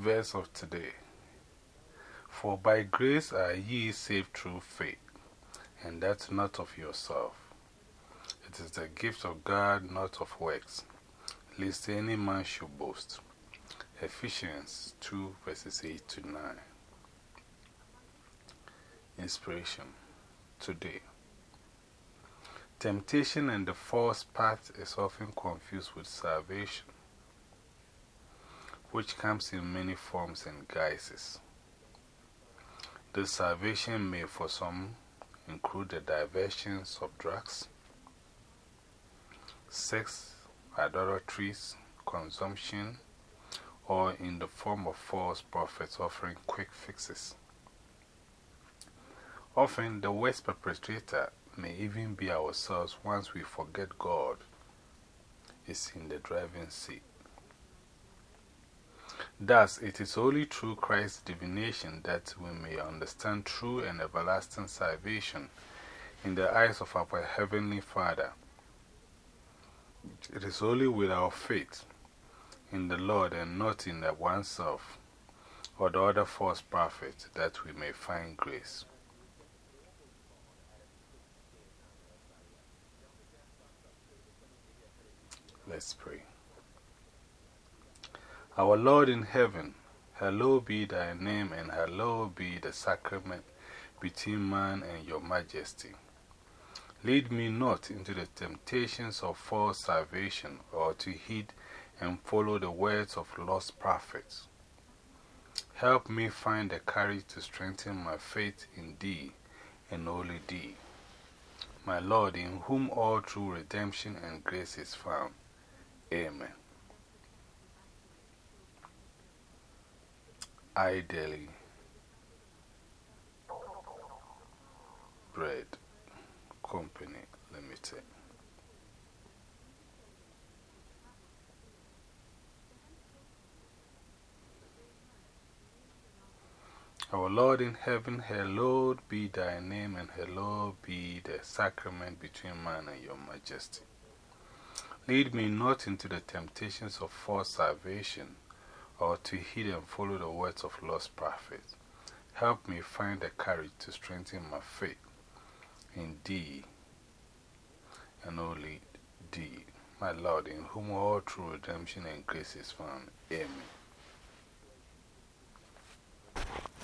Verse of today For by grace are ye saved through faith, and that not of yourself. It is the gift of God, not of works, lest any man should boast. Ephesians 2 verses 8 to 9. Inspiration Today. Temptation and the false path is often confused with salvation, which comes in many forms and guises. The salvation may, for some, include the diversions of drugs, sex, idolatries, consumption, or in the form of false prophets offering quick fixes. Often, the worst perpetrator may even be ourselves once we forget God is in the driving seat. Thus, it is only through Christ's divination that we may understand true and everlasting salvation in the eyes of our Heavenly Father. It is only with our faith in the Lord and not in the oneself or the other false prophets that we may find grace. Let's pray. Our Lord in heaven, hallowed be thy name and hallowed be the sacrament between man and your majesty. Lead me not into the temptations of false salvation or to heed and follow the words of lost prophets. Help me find the courage to strengthen my faith in Thee and only Thee, my Lord, in whom all true redemption and grace is found. Amen. I Daily Bread Company Limited. Our Lord in heaven, hallowed be thy name, and hallowed be the sacrament between man and your majesty. Lead me not into the temptations of false salvation, or to heed and follow the words of lost prophets. Help me find the courage to strengthen my faith in Thee and only Thee, my Lord, in whom all true redemption and grace is found. Amen.